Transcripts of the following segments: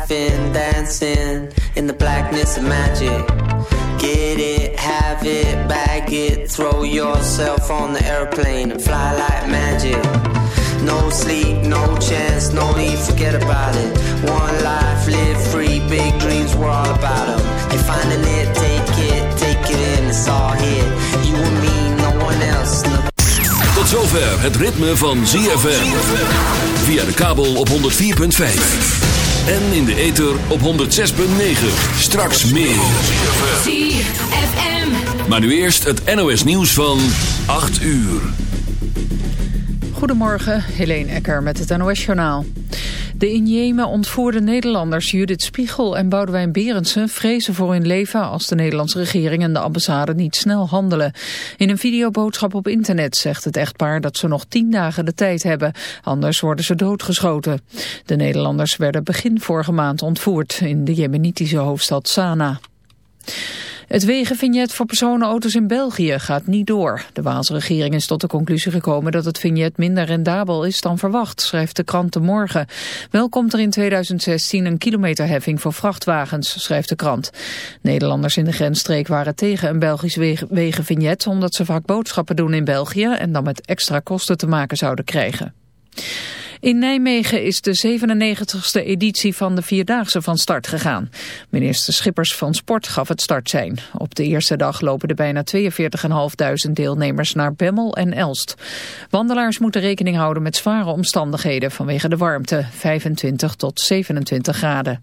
laughing, dancing in the blackness of magic. Get it, have it, bag it, throw yourself on the airplane and fly like magic. No sleep, no chance, no need, forget about it. One life, live free, big dreams, we're all about them. You're finding it, take it, take it in, it's all here. You and me, Tot zover het ritme van ZFM. Via de kabel op 104.5. En in de ether op 106.9. Straks meer. ZFM. Maar nu eerst het NOS nieuws van 8 uur. Goedemorgen, Helene Ecker met het NOS-journaal. De in Jemen ontvoerde Nederlanders Judith Spiegel en Boudewijn Berendsen vrezen voor hun leven als de Nederlandse regering en de ambassade niet snel handelen. In een videoboodschap op internet zegt het echtpaar dat ze nog tien dagen de tijd hebben, anders worden ze doodgeschoten. De Nederlanders werden begin vorige maand ontvoerd in de jemenitische hoofdstad Sanaa. Het wegenvignet voor personenauto's in België gaat niet door. De Waalse regering is tot de conclusie gekomen dat het vignet minder rendabel is dan verwacht, schrijft de krant De Morgen. Wel komt er in 2016 een kilometerheffing voor vrachtwagens, schrijft de krant. Nederlanders in de grensstreek waren tegen een Belgisch wegenvignet omdat ze vaak boodschappen doen in België en dan met extra kosten te maken zouden krijgen. In Nijmegen is de 97ste editie van de Vierdaagse van start gegaan. Minister Schippers van Sport gaf het startsein. Op de eerste dag lopen de bijna 42.500 deelnemers naar Bemmel en Elst. Wandelaars moeten rekening houden met zware omstandigheden vanwege de warmte, 25 tot 27 graden.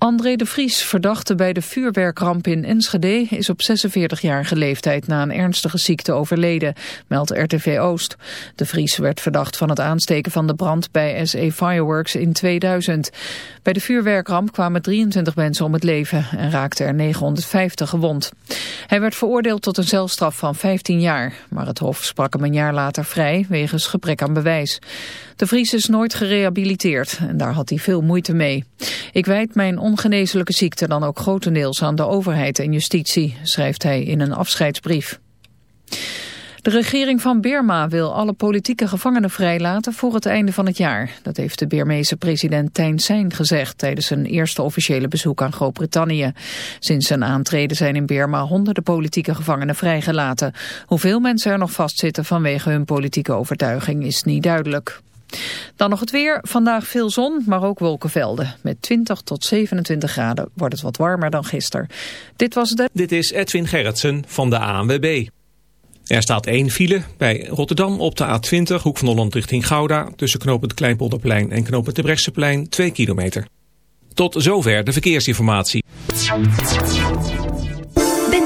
André de Vries, verdachte bij de vuurwerkramp in Enschede, is op 46-jarige leeftijd na een ernstige ziekte overleden, meldt RTV Oost. De Vries werd verdacht van het aansteken van de brand bij SE Fireworks in 2000. Bij de vuurwerkramp kwamen 23 mensen om het leven en raakten er 950 gewond. Hij werd veroordeeld tot een celstraf van 15 jaar, maar het Hof sprak hem een jaar later vrij wegens gebrek aan bewijs. De Vries is nooit gerehabiliteerd en daar had hij veel moeite mee. Ik wijd mijn ongeneeslijke ziekte dan ook grotendeels aan de overheid en justitie, schrijft hij in een afscheidsbrief. De regering van Birma wil alle politieke gevangenen vrijlaten voor het einde van het jaar. Dat heeft de Birmeese president Thein Sein gezegd tijdens zijn eerste officiële bezoek aan Groot-Brittannië. Sinds zijn aantreden zijn in Birma honderden politieke gevangenen vrijgelaten. Hoeveel mensen er nog vastzitten vanwege hun politieke overtuiging is niet duidelijk. Dan nog het weer. Vandaag veel zon, maar ook wolkenvelden. Met 20 tot 27 graden wordt het wat warmer dan gisteren. Dit was de... Dit is Edwin Gerritsen van de ANWB. Er staat één file bij Rotterdam op de A20, hoek van Holland richting Gouda... tussen knooppunt Kleinpolderplein en knooppunt de Brechtseplein, 2 kilometer. Tot zover de verkeersinformatie.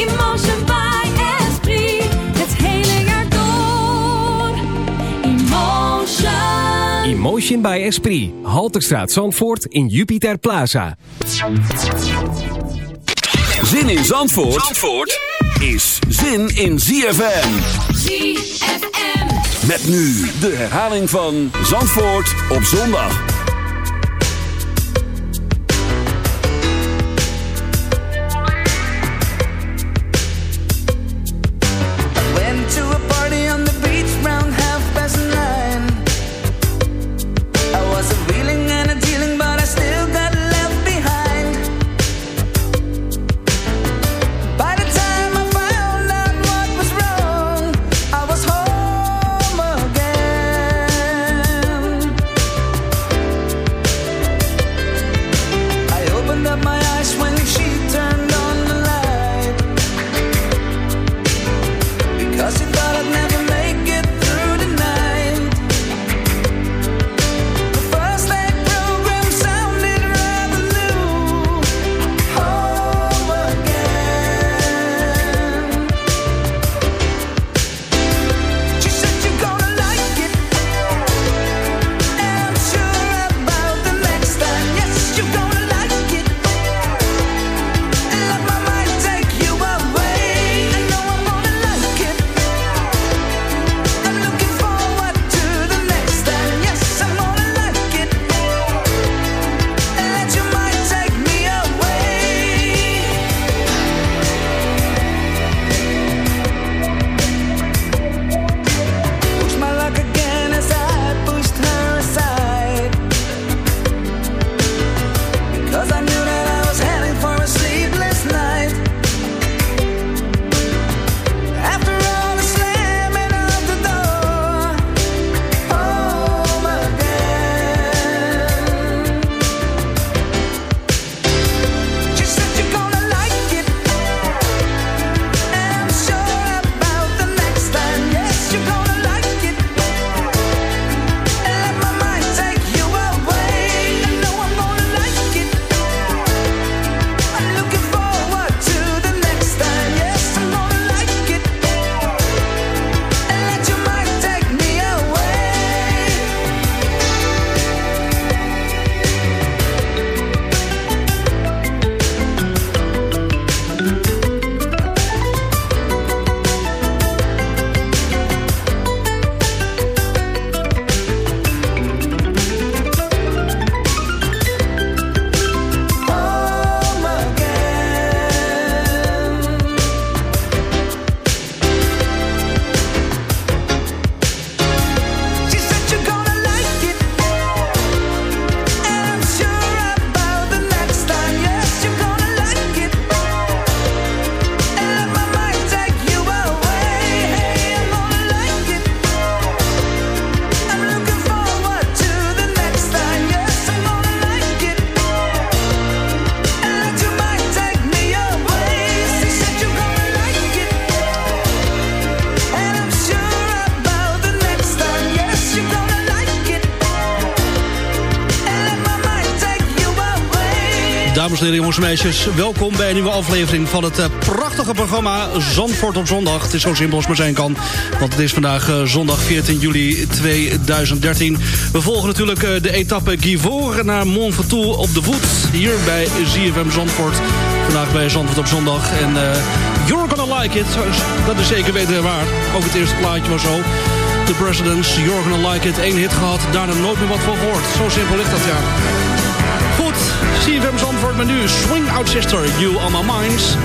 Emotion by Esprit. Het hele jaar door. Emotion. Emotion by Esprit. Halterstraat Zandvoort in Jupiter Plaza. Zin in Zandvoort, is zin in ZFM. ZFM. Met nu de herhaling van Zandvoort op zondag. meisjes. Welkom bij een nieuwe aflevering van het eh, prachtige programma Zandvoort op zondag. Het is zo simpel als maar zijn kan, want het is vandaag eh, zondag 14 juli 2013. We volgen natuurlijk eh, de etappe Givor naar Montfatoul op de voet. Hier bij ZFM Zandvoort. Vandaag bij Zandvoort op zondag. En you're gonna like it, dat is zeker weten waar. Ook het eerste plaatje was zo. The Presidents, You're Gonna Like It, Eén hit gehad, daarna nooit meer wat van gehoord. Zo simpel ligt dat ja. CFM Zandvoort met nu Swing Out Sister, You On My Minds.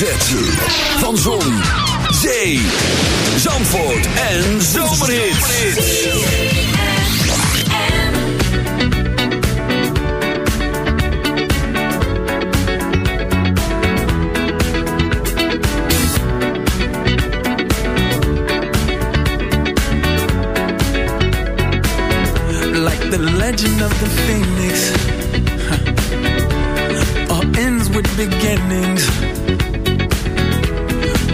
hoofdletter van Zon, Zee, Zandvoort en Zomerhit. the legend of the phoenix. All ends with beginnings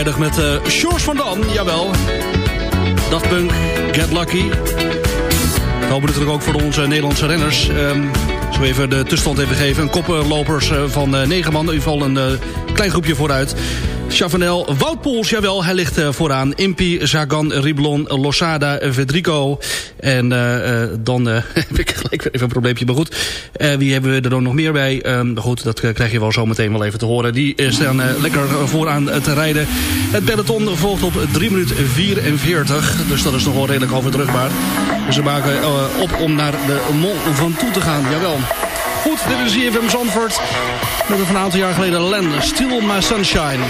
vrijdag met eh, uh, Shores van Dam, jawel. Dat Punk, Get Lucky. We hopen natuurlijk ook voor onze Nederlandse renners. Um, zo even de toestand even geven. Een koppenlopers eh, van eh, uh, man, in ieder geval een klein groepje vooruit. Chavanel, Wout Poels, jawel, hij ligt eh, vooraan. Impi, Zagan, Riblon, Losada, Vedrico. En eh, eh, dan heb ik gelijk even een probleempje. Maar goed, wie hebben we er dan nog meer bij? Ehm, goed, dat krijg je wel zometeen wel even te horen. Die staan lekker vooraan te rijden. Het peloton volgt op 3 minuten 44. Dus dat is nog wel redelijk overdrukbaar. Dus ze maken op om naar de mon van toe te gaan, jawel. Goed, dit is van Zandvoort. Met een van een aantal jaar geleden land, Still My Sunshine.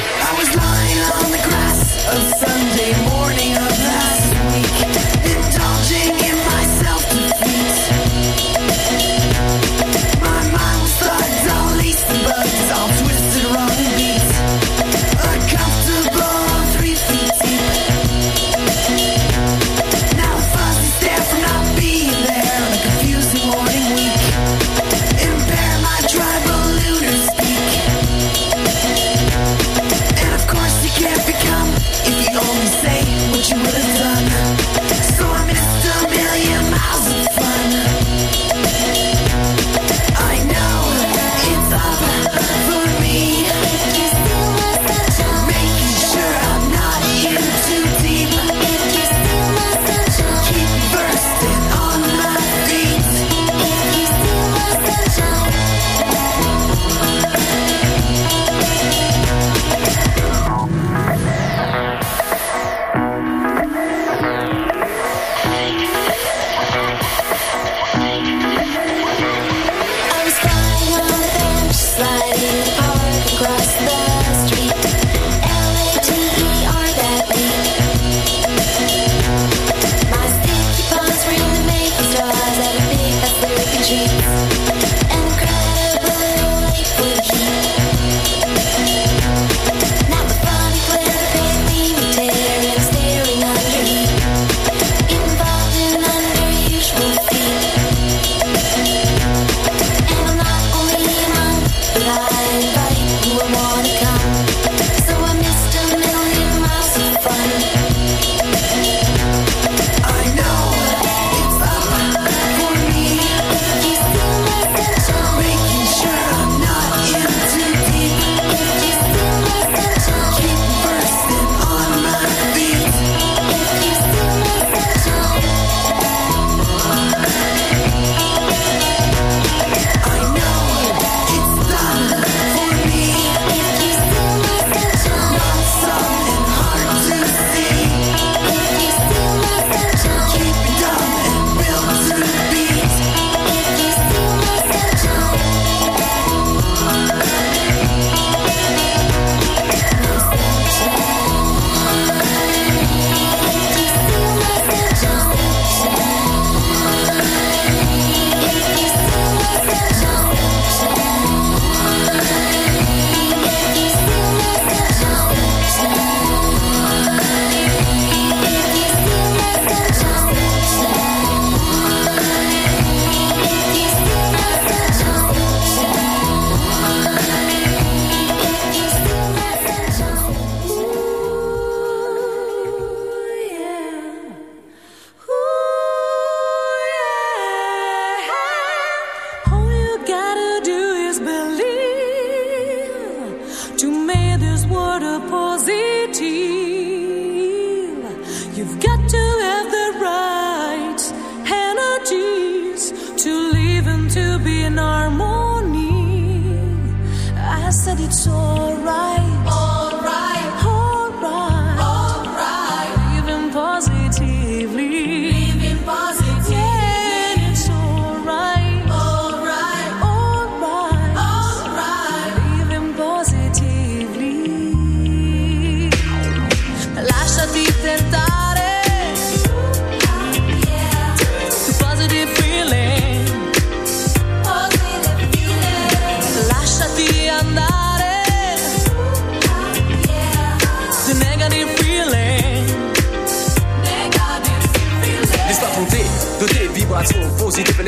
It's alright.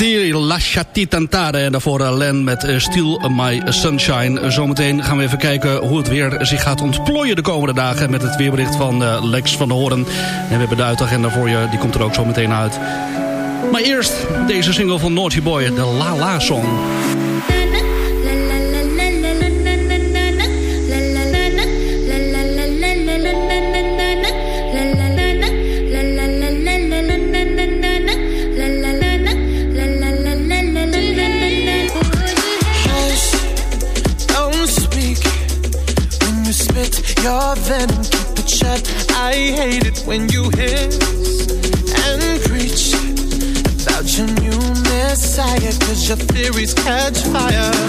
hier Lasciati Tantare en daarvoor Len met eh, Still My Sunshine. Zometeen gaan we even kijken hoe het weer zich gaat ontplooien de komende dagen... met het weerbericht van eh, Lex van der Hoorn. En we hebben de uitagenda voor je, die komt er ook zo meteen uit. Maar eerst deze single van Naughty Boy, de La La Song. Catch fire.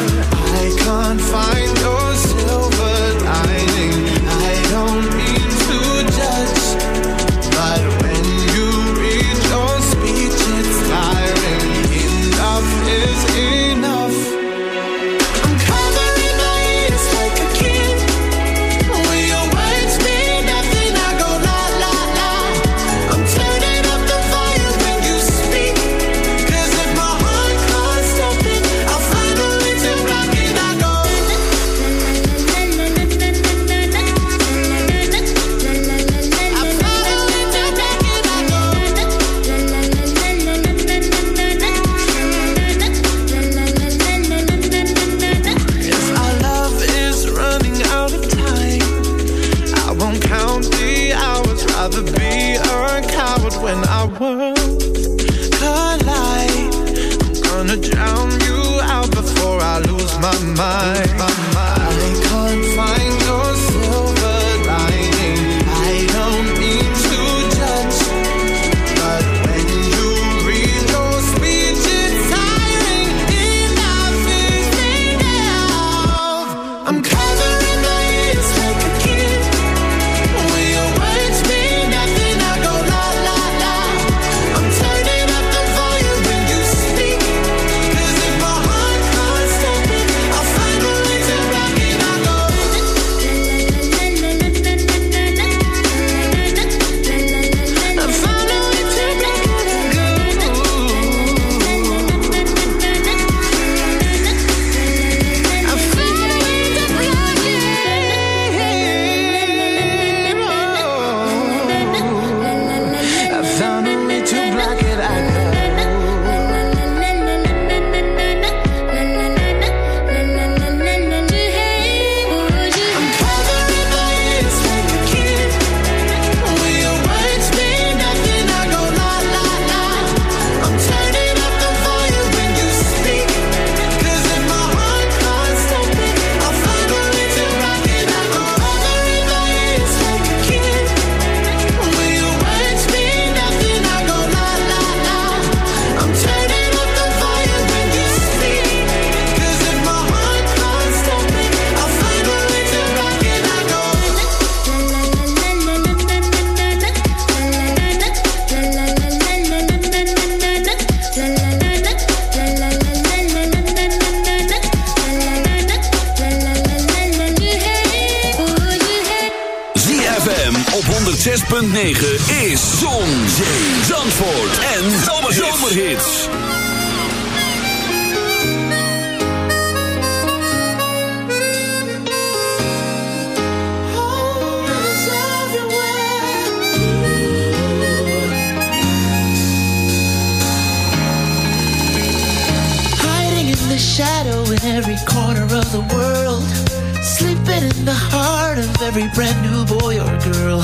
Every brand new boy or girl.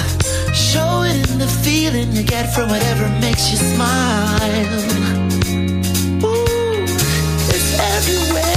Show it in the feeling you get from whatever makes you smile. Ooh, it's everywhere.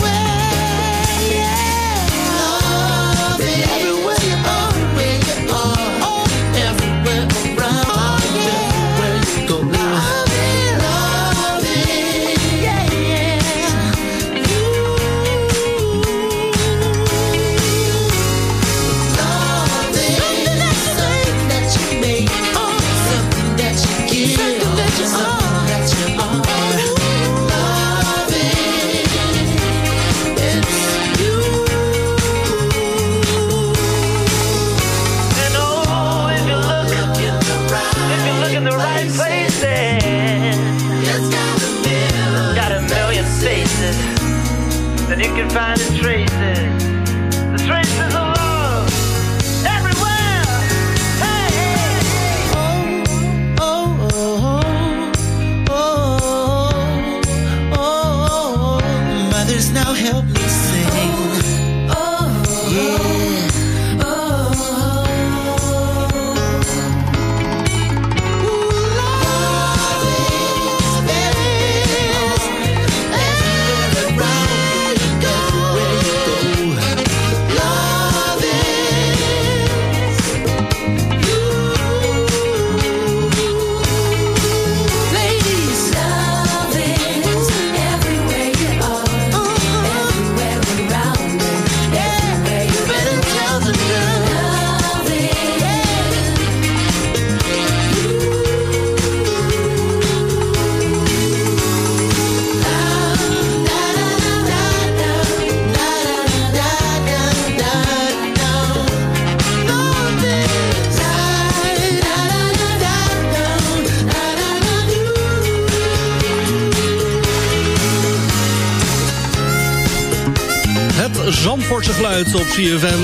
CFM.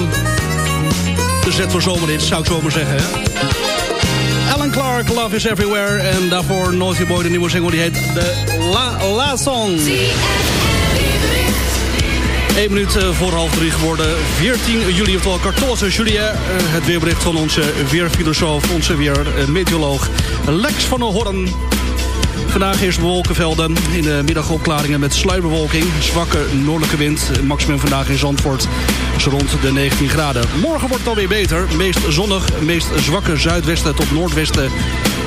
De zet voor zomerhits, zou ik zo maar zeggen. Alan Clark, Love is Everywhere. En daarvoor Noisy Boy, de nieuwe single, die heet De La La Song. 1 minuut eh, voor half drie geworden. 14 juli, oftewel 14 juli. eh, Het weerbericht van onze weerfilosoof, onze weermeteoroloog Lex van der Horn. Vandaag eerst wolkenvelden. In de middag opklaringen met sluierbewolking. Zwakke noordelijke wind. Maximum vandaag in Zandvoort rond de 19 graden. Morgen wordt het alweer beter. Meest zonnig, meest zwakke zuidwesten tot noordwesten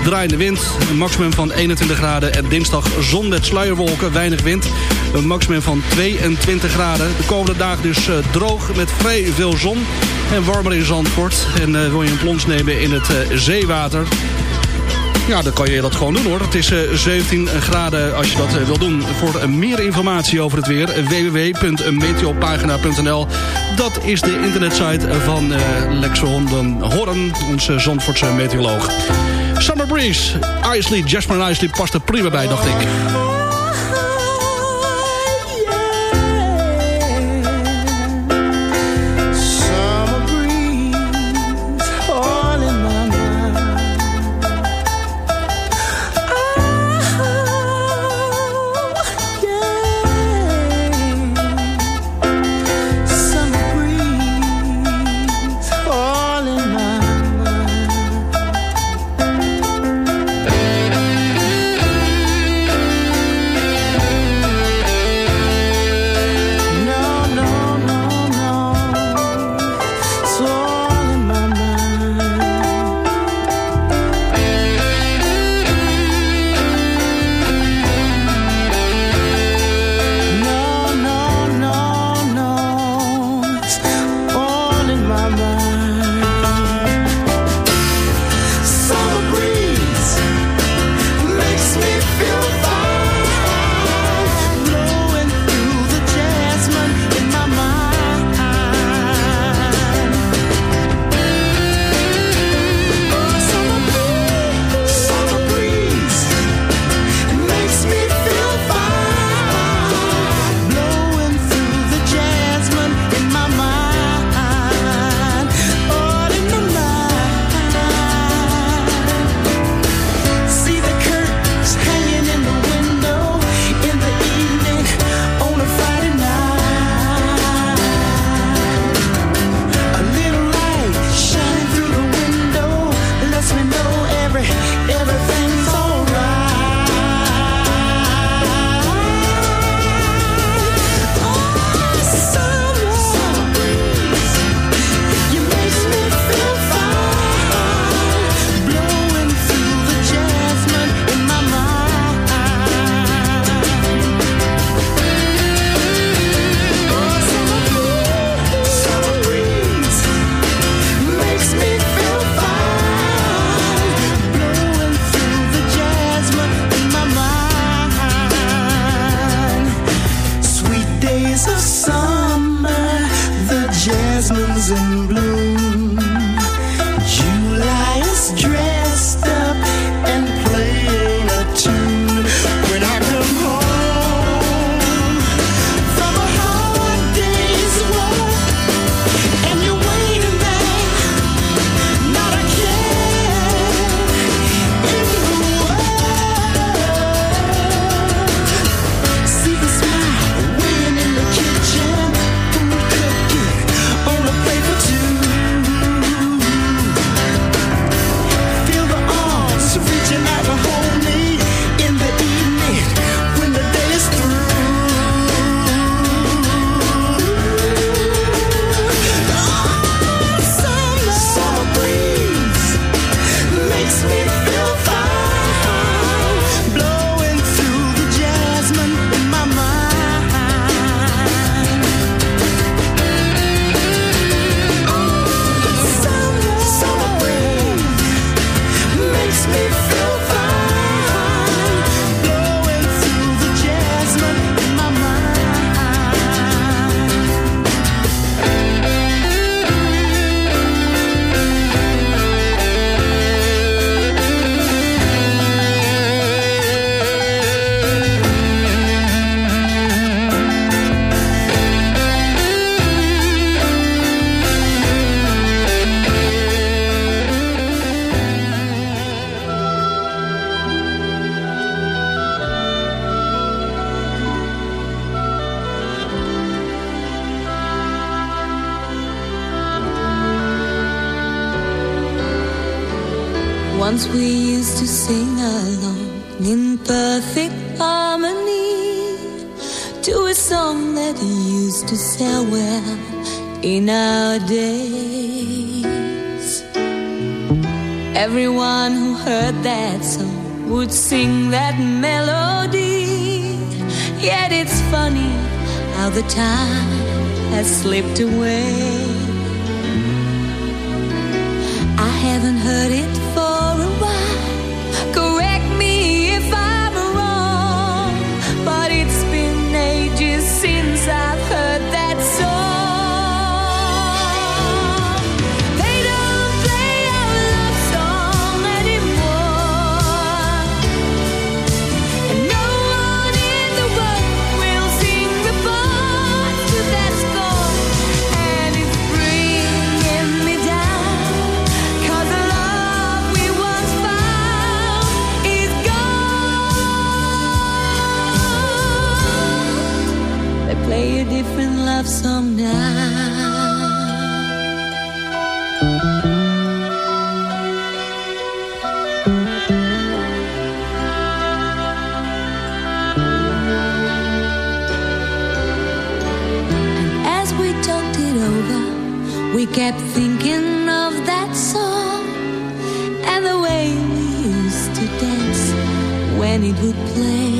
draaiende wind. Een maximum van 21 graden. En dinsdag zon met sluierwolken, weinig wind. Een maximum van 22 graden. De komende dagen dus eh, droog met vrij veel zon. En warmer in Zandvoort. En eh, wil je een plons nemen in het eh, zeewater... Ja, dan kan je dat gewoon doen hoor. Het is eh, 17 graden als je dat eh, wil doen. Voor eh, meer informatie over het weer, www.meteopagina.nl. Dat is de internetsite van eh Lex van den Horn, onze Zandvoortse meteoroloog. Summer Breeze, Isley, Jasper Isley past er prima bij, dacht ik. Would sing that melody. Yet it's funny how the time has slipped away. I haven't heard it love song now. And as we talked it over, we kept thinking of that song and the way we used to dance when it would play.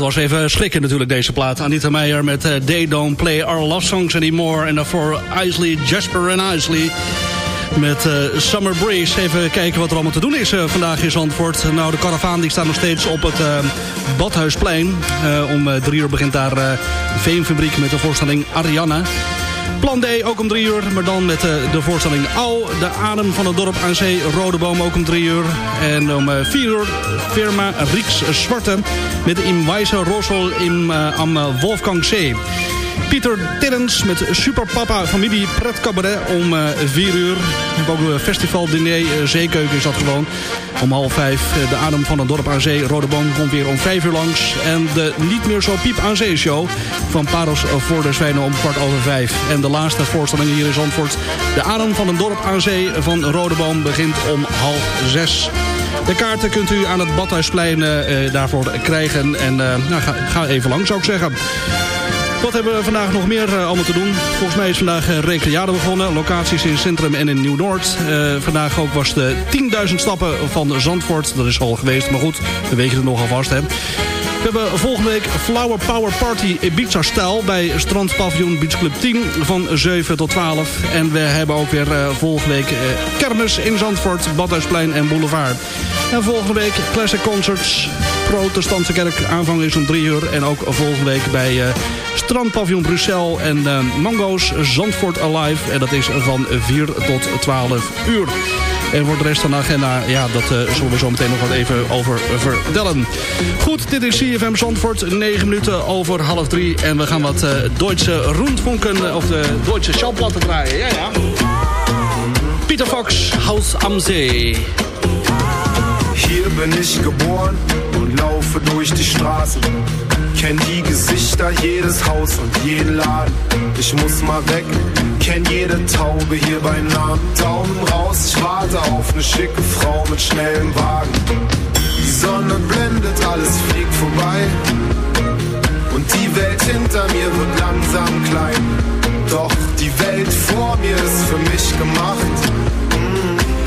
dat was even schrikken natuurlijk deze plaat. Anita Meijer met eh, They Don't Play Our Love Songs Anymore. En daarvoor Isley, Jasper en Isley met eh, Summer Breeze. Even kijken wat er allemaal te doen is eh, vandaag in Zandvoort. Nou, de karavaan die staat nog steeds op het Badhuisplein. Om drie uur begint daar de Veenfabriek met de voorstelling Arianna. Plan D ook om drie uur, maar dan met eh, de voorstelling Au. De adem van het dorp aan zee, Rode Boom ook om drie uur. En om eh, vier uur firma Rieks Zwarte met Im Wijze Rossel im, eh, am Wolfgang C. Pieter Tillens met Superpapa Familie Pret Cabaret om eh 4 uur. We hebben ook een festival diner, eh, Zeekeuken is dat gewoon. Om half vijf eh, de adem van het dorp aan zee. Rode Boom komt weer om vijf uur langs. En de niet meer zo piep aan zee show van Paros voor de Zwijnen om kwart over vijf. En de laatste voorstelling hier in Zandvoort. De adem van een dorp aan zee van Rode Boom begint om half zes. De kaarten kunt u aan het Badhuisplein eh, eh, daarvoor krijgen. En eh, nou, ga, ga even lang zou ik zeggen. Wat hebben we vandaag nog meer eh, allemaal te doen? Volgens mij is vandaag uh, Recreade begonnen. Locaties in Centrum en in Nieuw-Noord. Eh, vandaag ook was de 10.000 stappen van Zandvoort. Dat is al geweest, maar goed, weet je het nog alvast. Hè. We hebben volgende week Flower Power Party Ibiza-stijl... bij Strandpaviljoen Beach Club 10 van 7 tot 12. En we hebben ook weer eh, volgende week eh, kermis in Zandvoort, Badhuisplein en Boulevard. En volgende week Classic Concerts Protestantse Kerk. Aanvang is om 3 uur. En ook volgende week bij eh Strandpavillon Bruxelles en eh, Mango's Zandvoort Alive. En dat is van 4 tot 12 uur. En voor de rest van de agenda, ja, dat eh, zullen we zo meteen nog wat even over vertellen. Goed, dit is CFM Zandvoort, 9 minuten over half 3. En we gaan wat eh Duitse Rundfunken, of de Duitse Schallplatten draaien. Ja, ja. Pieter Fox, Haus am See. Hier bin ich geboren laufe durch die Straßen. Kenn die Gesichter, jedes Haus und jeden Laden. Ich muss mal weg, kenn jede Taube hier bei Namen. Daumen raus, ich warte auf eine schicke Frau mit schnellem Wagen. Die Sonne blendet, alles fliegt vorbei. Und die Welt hinter mir wird langsam klein. Doch die Welt vor mir ist für mich gemacht.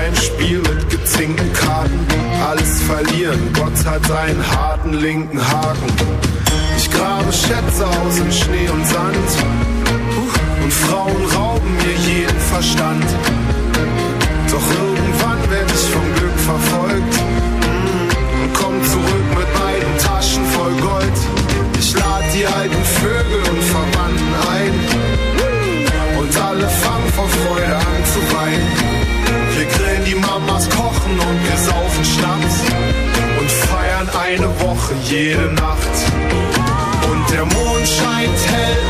beim Spiel mit gezinkten Karten. Alles verlieren, Gott hat einen harten linken Haken. Ich grabe Schätze aus in Schnee und Sand. Und Frauen rauben mir jeden Verstand. Doch irgendwann werde ich vom Glück verfolgt mm, und komm zurück Woche jede Nacht. Und der Mond scheint hell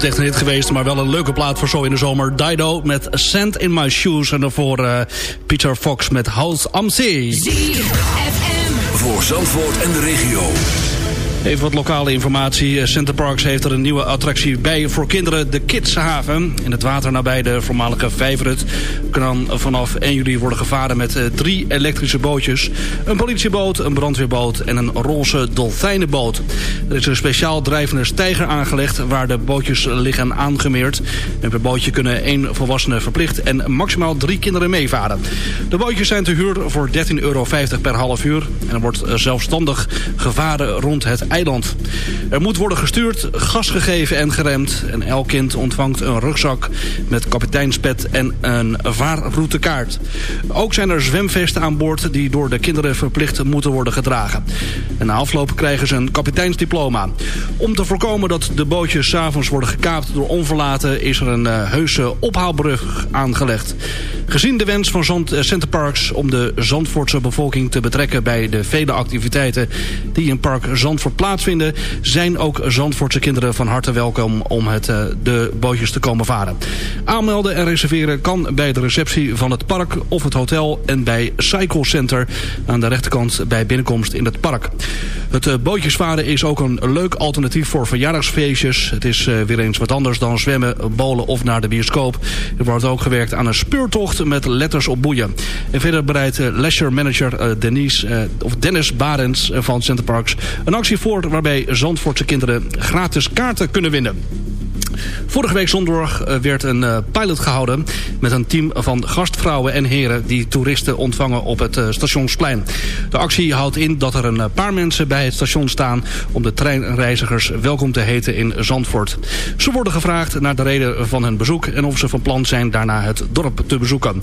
Nooit echt een hit geweest, maar wel een leuke plaat voor zo in de zomer. Dido met Sand in My Shoes. En daarvoor eh, Peter Fox met House am See. Voor Zandvoort en de regio. Even wat lokale informatie. Center Parks heeft er een nieuwe attractie bij voor kinderen. De Kidshaven. In het water nabij de voormalige Vijverut. Kan vanaf 1 juli worden gevaren met eh, drie elektrische bootjes. Een politieboot, een brandweerboot en een roze dolfijnenboot. Er is een speciaal drijvende steiger aangelegd waar de bootjes liggen aangemeerd. En per bootje kunnen één volwassene verplicht en maximaal drie kinderen meevaren. De bootjes zijn te huur voor 13,50 euro per half uur. En er wordt zelfstandig gevaren rond het eiland. Er moet worden gestuurd, gas gegeven en geremd. En elk kind ontvangt een rugzak met kapiteinspet en een vaarroutekaart. Ook zijn er zwemvesten aan boord die door de kinderen verplicht moeten worden gedragen. En na afloop krijgen ze een kapiteinsdiploma. Om te voorkomen dat de bootjes s'avonds worden gekaapt door onverlaten... is er een uh, heuse ophaalbrug aangelegd. Gezien de wens van Zand eh, Center Parks om de Zandvoortse bevolking te betrekken... bij de vele activiteiten die in Park Zandvoort plaatsvinden... zijn ook Zandvoortse kinderen van harte welkom om het, uh, de bootjes te komen varen. Aanmelden en reserveren kan bij de receptie van het park of het hotel... en bij Cycle Center aan de rechterkant bij binnenkomst in het park. Het uh, bootjesvaren is ook een leuk alternatief voor verjaardagsfeestjes. Het is weer eens wat anders dan zwemmen, bowlen of naar de bioscoop. Er wordt ook gewerkt aan een speurtocht met letters op boeien. En verder bereidt uh, leisure manager Denise, of Dennis Barends van Center Parks... een actie voor waarbij Zandvoortse kinderen gratis kaarten kunnen winnen. Vorige week zondag werd een pilot gehouden met een team van gastvrouwen en heren die toeristen ontvangen op het stationsplein. De actie houdt in dat er een paar mensen bij het station staan om de treinreizigers welkom te heten in Zandvoort. Ze worden gevraagd naar de reden van hun bezoek en of ze van plan zijn daarna het dorp te bezoeken.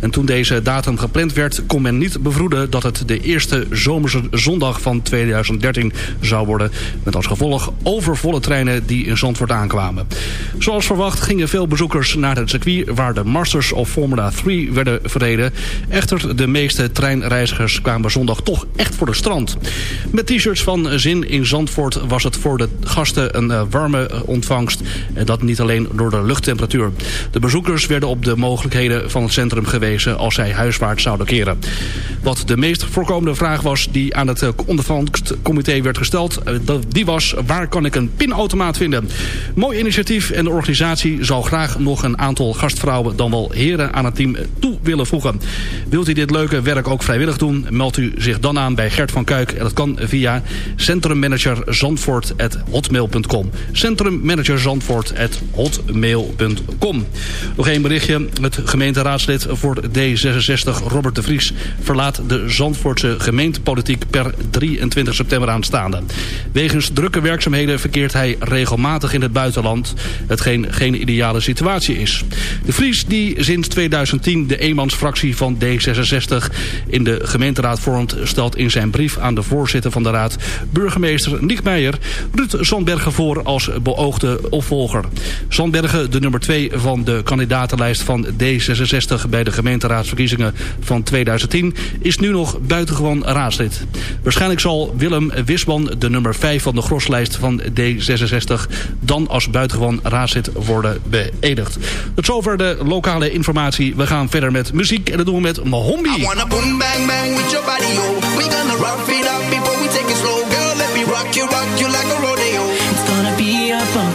En toen deze datum gepland werd kon men niet bevroeden dat het de eerste zomerse zondag van 2013 zou worden. Met als gevolg overvolle treinen die in Zandvoort aankwamen. Zoals verwacht gingen veel bezoekers naar het circuit waar de Masters of Formula 3 werden verreden. Echter, de meeste treinreizigers kwamen zondag toch echt voor de strand. Met t-shirts van Zin in Zandvoort was het voor de gasten een uh, warme ontvangst. En dat niet alleen door de luchttemperatuur. De bezoekers werden op de mogelijkheden van het centrum gewezen als zij huiswaarts zouden keren. Wat de meest voorkomende vraag was die aan het uh, ondervangstcomité werd gesteld. Die was waar kan ik een pinautomaat vinden? Mooi initiatief en de organisatie zou graag nog een aantal gastvrouwen dan wel heren aan het team toe willen voegen. Wilt u dit leuke werk ook vrijwillig doen? Meld u zich dan aan bij Gert van Kuik. En dat kan via centrummanagerzandvoort.hotmail.com centrummanagerzandvoort.hotmail.com Nog één berichtje. Het gemeenteraadslid voor D66 Robert de Vries verlaat de Zandvoortse gemeentepolitiek per 23 september aanstaande. Wegens drukke werkzaamheden verkeert hij regelmatig in het buitenland. Hetgeen geen ideale situatie is. De Vries die sinds 2010 de eenmansfractie van D66 in de gemeenteraad vormt... stelt in zijn brief aan de voorzitter van de raad, burgemeester Nick Meijer... Ruud Zandbergen voor als beoogde opvolger. Zandbergen, de nummer 2 van de kandidatenlijst van D66... bij de gemeenteraadsverkiezingen van 2010... is nu nog buitengewoon raadslid. Waarschijnlijk zal Willem Wisman, de nummer 5 van de groslijst van D66... dan als buitengewoon raadslid worden beëdigd. Tot zover de lokale informatie. We gaan verder met muziek en dat doen we met Mahombi. I wanna boom bang bang with your body, yo. We gonna rock it up before we take it slow. Girl, let me rock you, rock you like a rodeo. It's gonna be a bumpy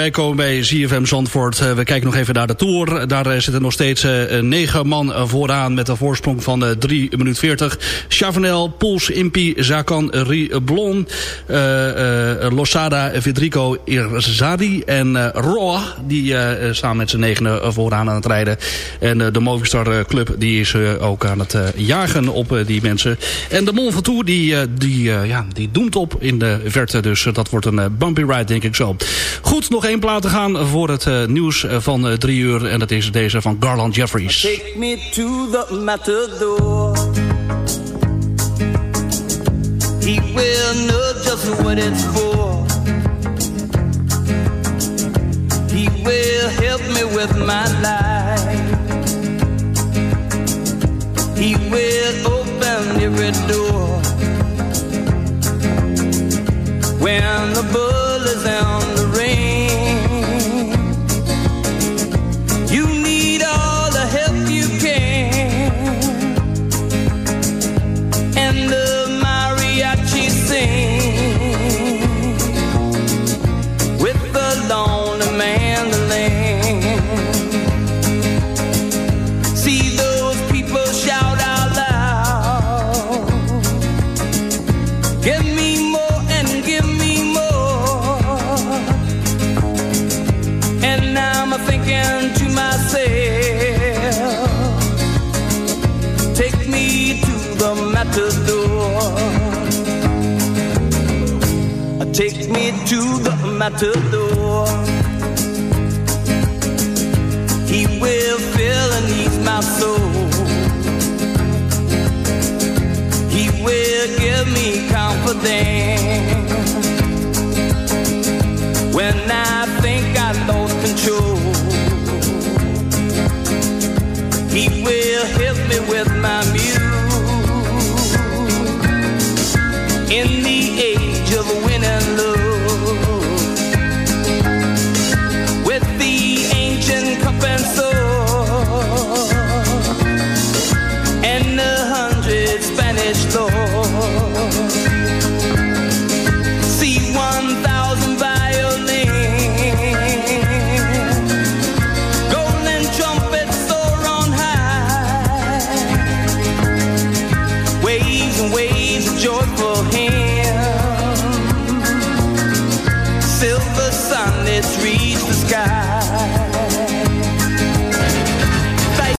voorbij komen bij ZFM Zandvoort. Eh, we kijken nog even naar de Tour. Daar eh, zitten nog steeds eh, negen man vooraan met een voorsprong van eh 3 minuut 40. Chavanel, Poels, Impi, Zakan, Riblon, Losada, Federico Irzadi en Roa. Die staan met z'n negenen vooraan aan het rijden. En de Movistar Club die is ook aan het jagen op die mensen. En de Mont Ventoux die, die, ja, die doemt op in de verte. Dus dat wordt een bumpy ride denk ik zo. Goed, nog één plaat te gaan voor het eh, nieuws van eh, drie uur. En dat is deze van Garland Jeffries. Take me to the matador. He will know just what it's for. He will help me with my life. He will open every door. When the bull is on matador. He will fill and ease my soul. He will give me confidence when I think I lost control. He will help me with my muse in the age of